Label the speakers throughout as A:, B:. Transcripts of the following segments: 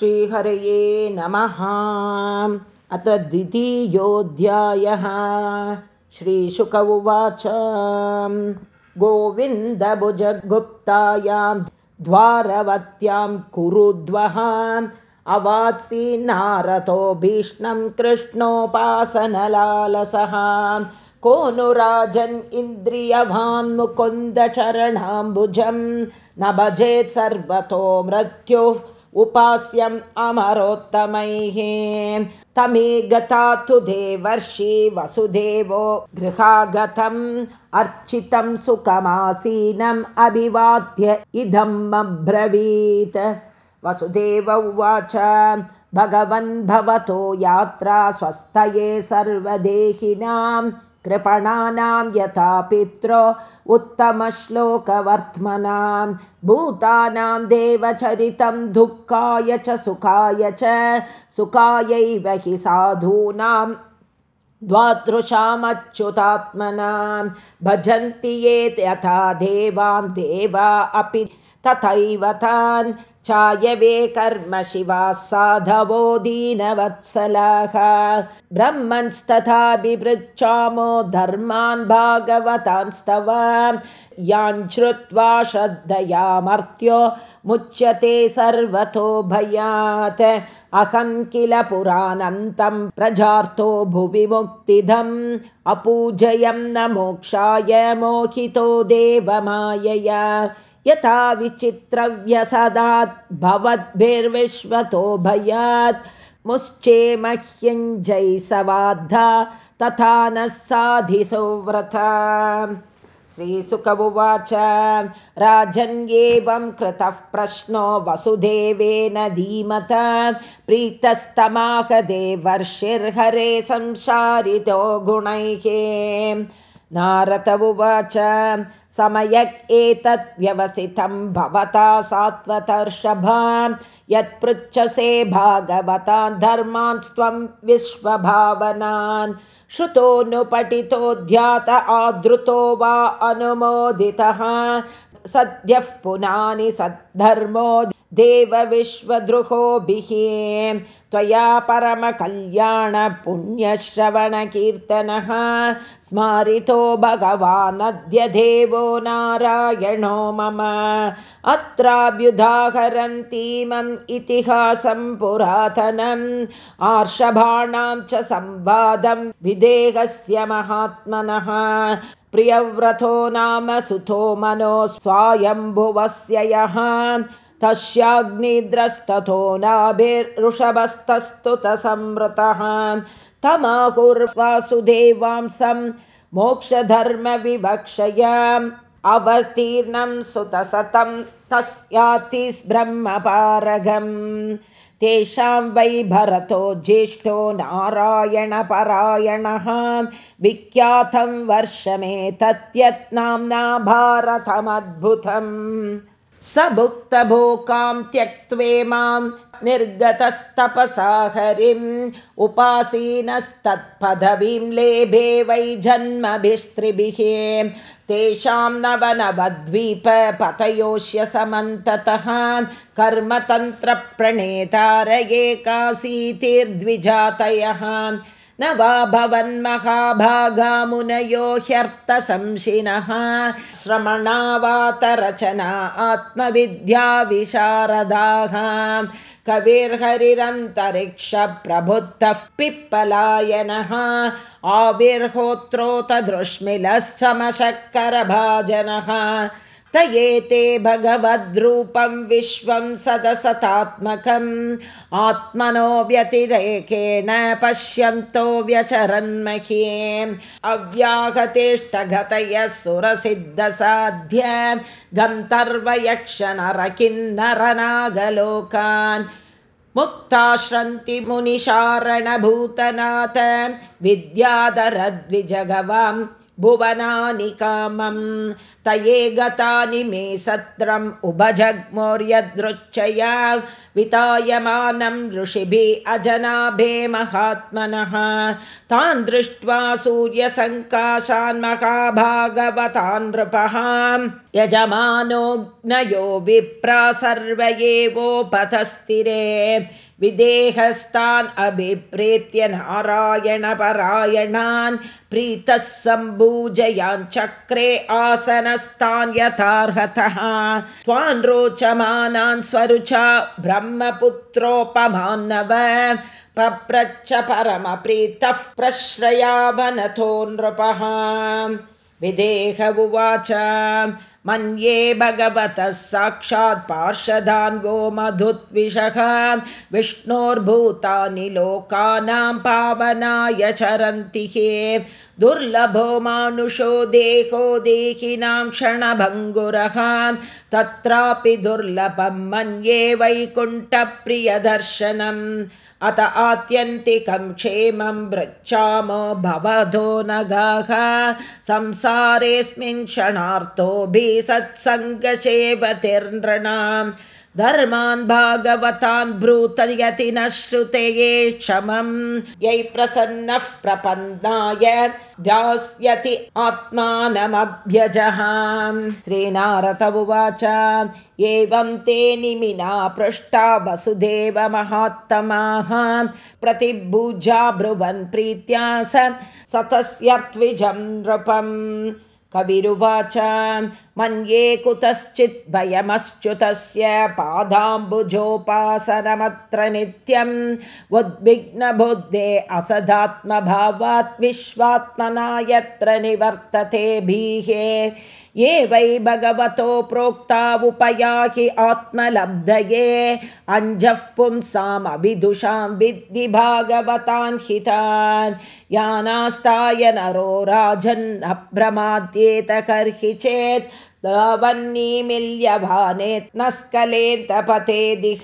A: श्रीहरये नमः। अथ द्वितीयोऽध्यायः। श्रीशुक उवाच। गोविन्दभुजगुप्तायां द्वारवत्यां कुरुद्वः अवात्सि नारतो भीष्णं कृष्णोपासनलालसः। को नु राजन् इन्द्रियभान्मुकुन्दचरणाम्बुजं न भजेत् सर्वतो मृत्युः उपास्यम् अमरोत्तमैः। तमे गता तु देवर्षि वसुदेवो गृहागतम् अर्चितं सुखमासीनम् अभिवाद्य इदम् अब्रवीत्। वसुदेव उवाच भगवन् भवतो यात्रा स्वस्थये सर्वदेहिनां कृपणानां यथा पित्रो उत्तमश्लोकवर्त्मनां भूतानां देवचरितं दुःखाय च सुखाय च सुखायैव हि साधूनां द्वादृशामच्युतात्मनां भजन्ति ये यथा देवां देवा अपि तथैव तान् चायवे कर्म शिवाः साधवो दीनवत्सलाः। ब्रह्मंस्तथा बिभृच्छामो धर्मान् भागवतांस्तव यान् श्रुत्वा श्रद्धयामर्त्यो मुच्यते सर्वतो भयात्। अहं किल पुराणन्तं प्रजार्थो भुवि मुक्तिदम् अपूजयं न मोक्षाय मोहितो देवमायया यथा विचित्रव्यसदात् भवद्भिर्विश्वतो भयात्। मुश्चे मह्यञ्जयसवाद्धा तथा नः साधिसौव्रता श्रीसुक उवाच राजन्येवं कृतः प्रश्नो वसुदेवेन धीमत प्रीतस्तमाह देवर्षिर्हरे संसारितो गुणैः नारद उवाच समयक् एतत् व्यवसितं भवता सात्वतर्षभां यत्पृच्छसे भागवतान् धर्मान् स्वं विश्वभावनान्। श्रुतोऽनुपठितो ध्यात आदृतो वा अनुमोदितः। सद्यः पुनानि सद्धर्मो देवविश्वद्रुहोभिः त्वया परमकल्याणपुण्यश्रवणकीर्तनः स्मारितो भगवानद्य देवो नारायणो मम। अत्राभ्युदाहरन्तीमम् इतिहासं पुरातनम् आर्षभाणां च संवादं विदेहस्य महात्मनः। प्रियव्रतो नाम सुतो मनो स्वायम्भुवस्य यः तस्याग्निद्रस्ततो नाभिर्ऋषभस्तस्तुतसंवृतः। तमाहुर्वासुदेवांसं मोक्षधर्मविवक्षयाम् अवतीर्णं सुतसतं तस्यातिस्ब्रह्मपारगम् तेषां वै भरतो ज्येष्ठो नारायणपरायणः। विख्यातं वर्षमेतत्यत्नाम्ना भारतमद्भुतम् स भुक्तभोकां त्यक्त्वे मां निर्गतस्तपसा हरिम् उपासीनस्तत्पदवीं लेभे वै जन्मभिस्त्रिभिः। तेषां नवनवद्वीपपतयोष्य समन्ततः कर्मतन्त्रप्रणेतार एकासीतिर्द्विजातयः न वा भवन्महाभागामुनयो ह्यर्थशंसिनः श्रमणा वातरचना आत्मविद्याविशारदाः कविर्हरिरन्तरिक्षप्रबुद्धः पिप्पलायनः। आविर्होत्रोतदृश्मिलश्चमशक्करभाजनः त एते भगवद्रूपं विश्वं सदसतात्मकम्। आत्मनो व्यतिरेकेण पश्यन्तो व्यचरन्महे। अव्याहतेष्टगतयः सुरसिद्धसाध्य गन्तर्वयक्षनरकिन्नरनागलोकान्। मुक्ताश्रन्ति मुनिशारणभूतनाथ विद्याधरद्विजगवां भुवनानि कामं तये गतानि मे सत्रम् उभजग्मौर्यदृच्छया वितायमानं ऋषिभिः अजनाभे महात्मनः। तान् दृष्ट्वा सूर्यसङ्काशान् महाभागवतान् नृपः। यजमानोऽग्नयो विप्रा सर्व एवोपथस्थिरे विदेहस्तान् अभिप्रेत्य नारायणपरायणान् प्रीतः सम्भूजयान् चक्रे आसनस्तान् यथार्हतः। त्वान् रोचमानान् स्वरुचा ब्रह्मपुत्रोपमानव। पप्रच्छ परमप्रीतः प्रश्रयावनथो नृपः विदेह उवाच मन्ये भगवतः साक्षात् पार्षदान्वो मधुद्विषः विष्णोर्भूतानि लोकानां पावनाय चरन्ति हे दुर्लभो मानुषो देहो देहिनां क्षणभङ्गुरः तत्रापि दुर्लभं मन्ये वैकुण्ठप्रियदर्शनम्। अत आत्यन्तिकं क्षेमं पृच्छामो भवधो नगाः। संसारेऽस्मिन् क्षणार्तोभिः सत्सङ्गसेवतिर्नृणाम् धर्मान् भागवतान् ब्रूतयति न श्रुते क्षमं यै प्रसन्नः प्रपन्नाय दास्यति आत्मानमभ्यजः श्रीनारद उवाच एवं ते निमिना पृष्टा वसुदेव महात्तमाः। ब्रुवन् प्रीत्या सतस्यर्त्विजं नृपम् कविरुवाच मन्ये कुतश्चित् भयमश्च्युतस्य पादाम्बुजोपासनमत्र नित्यम्। उद्विग्नबुद्धे असदात्मभावात् विश्वात्मना यत्र निवर्तते भीहे ये वै भगवतो प्रोक्ता उपयाहि आत्मलब्धये। अञ्जः पुंसामभिदुषां विद्धि भागवतान् हितान्। यानास्ताय नरो राजन्नभ्रमाद्येत कर्हि चेत् दावन्नीमिल्यभानेत् न स्खलेन्तपतेदिह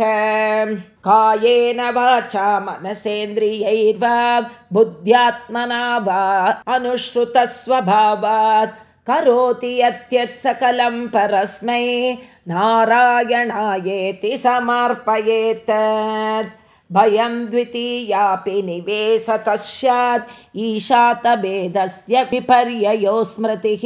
A: कायेन वाचा मनसेन्द्रियैर्वा बुद्ध्यात्मना वा अनुश्रुतस्वभावात् करोति यत्यत् सकलं परस्मै। नारायणायेति समर्पयेत्। भयं द्वितीयापि निवेशतः स्यात्। ईशातभेदस्य विपर्ययो स्मृतिः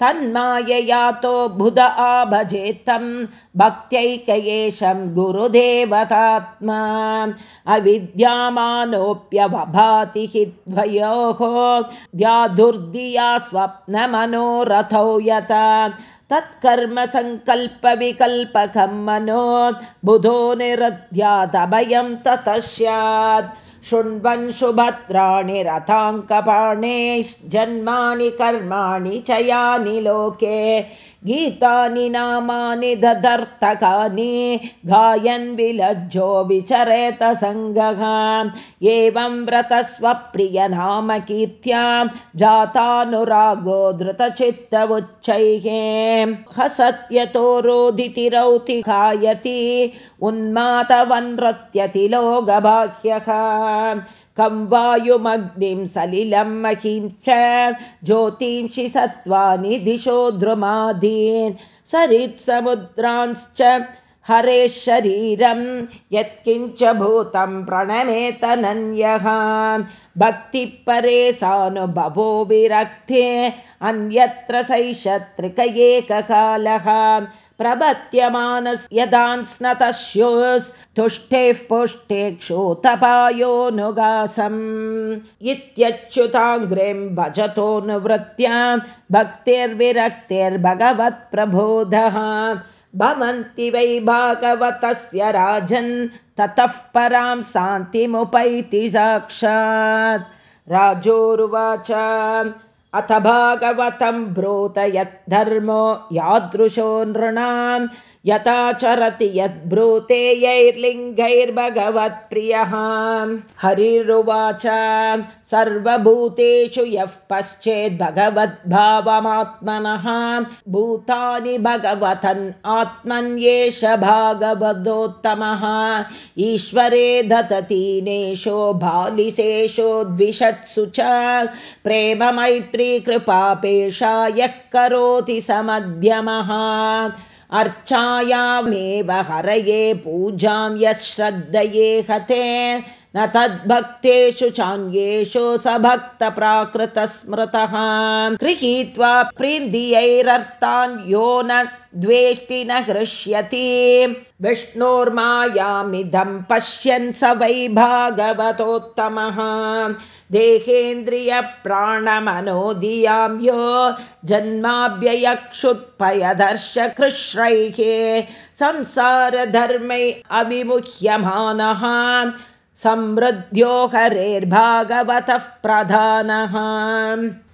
A: तन्माययातो बुध आभजेत्तं भक्त्यैकयेशं गुरुदेवतात्मा। अविद्यामानोऽप्यवभाति हि द्वयोः। द्यादुर्दिया स्वप्नमनोरथौ यथा। तत्कर्मसङ्कल्पविकल्पकं मनो। बुधो निरध्यादभयं ततः स्यात् शृण्वन् सुभद्राणि रथाङ्कपाणे जन्मानि कर्माणि च यानि लोके गीतानि नामानि ददर्थकानि गायन् विलज्जो विचरेत सङ्गः एवं व्रतस्वप्रियनाम कीर्त्यां जातानुरागो धृतचित्त उच्चैः हसत्यतो रोदितिरौति खायति उन्मातवनृत्यति लोकबाह्यः कं वायुमग्निं सलिलं महीं च ज्योतींषि सत्त्वानि दिशो द्रुमादीन्। सरित्समुद्रांश्च हरे शरीरं यत्किञ्च भूतं प्रणमेतनन्यः भक्तिपरे सानुभवो विरक्ते अन्यत्र सैषत्रिक एककालः स्नतश्योस्तुष्टेः पुष्टे क्षोतपायोऽनुगासम् इत्यच्युताङ्घ्रिं भजतोऽनुवृत्त्या भक्तिर्विरक्तिर्भगवत्प्रबोधः। भवन्ति वै भागवतस्य राजन् ततः परां शान्तिमुपैति साक्षात्। राजोरुवाच अथ भागवतं ब्रूत यद्धर्मो यादृशो नृणां यथा चरति यद्ब्रूते यैर्लिङ्गैर्भगवत्प्रियः हरिरुवाच सर्वभूतेषु यः पश्चेद्भगवद्भावमात्मनः भूतानि भगवतन् आत्मन्येष भागवदोत्तमः ईश्वरे दततीनेषु बालिशेषु द्विषत्सु च प्रेममैत्री कृपापेशा यः करोति समध्यमः अर्चायामेव हरये पूजां यः श्रद्धये हते न तद्भक्तेषु चाङ्गेषु स भक्तप्राकृतस्मृतः गृहीत्वा प्रीन्दियैरर्थान् यो न द्वेष्टि न हृष्यति। विष्णोर्मायामिदं पश्यन् स वै भागवतोत्तमः। देहेन्द्रियप्राणमनोधियां यो जन्माभ्ययक्षुत्पयदर्शकृश्रैः संसारधर्मै अविमुह्यमानः समृद्ध्यो हरेर्भागवतः प्रधानः।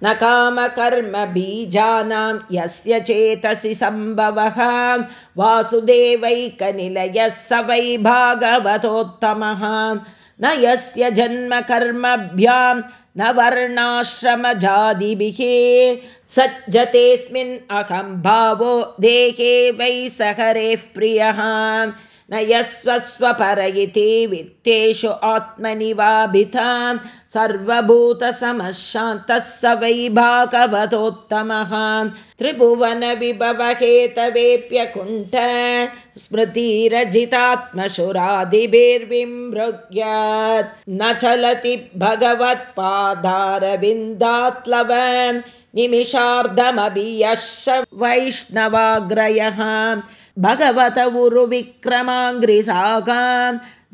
A: न कामकर्मबीजानां यस्य चेतसि सम्भवः। वासुदेवैकनिलयः स वै भागवतोत्तमः। न यस्य जन्मकर्मभ्यां न वर्णाश्रमजादिभिः सज्जतेऽस्मिन् अहं भावो देहे वै स हरेः प्रियः न यस्वस्वपर इति वित्तेषु आत्मनि वाभितां सर्वभूतसमशान्तः स वै भागवतोत्तमः त्रिभुवनविभवहेतवेऽप्यकुण्ठ स्मृतिरजितात्मशुरादिभिर्विमृग्यात् न चलति भगवत्पादारविन्दात्लव निमिषार्धमभि वैष्णवाग्रयः भगवत उरुविक्रमाङ्घ्रिसागा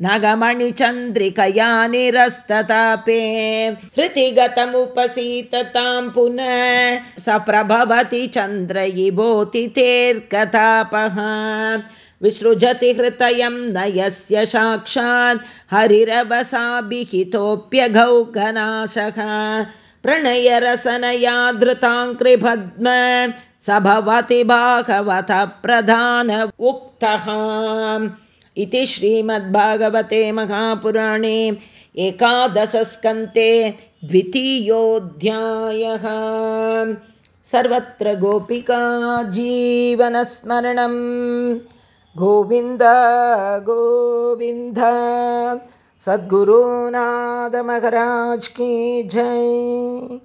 A: नगमणिचन्द्रिकया निरस्ततापे हृतिगतमुपसीततां पुनः स प्रभवति चन्द्रयिबोतितेर्कतापः विसृजति हृतयं न यस्य साक्षात् हरिरवसाभिहितोऽप्यघौघनाशः। प्रणयरसनया धृताङ्कृपद्म स भवति भागवतः प्रधान उक्तः। इति श्रीमद्भागवते महापुराणे एकादशस्कन्ते द्वितीयोऽध्यायः। सर्वत्र गोपिका जीवनस्मरणं गोविन्द गोविन्द सद्गुरुनाथमहराज की जय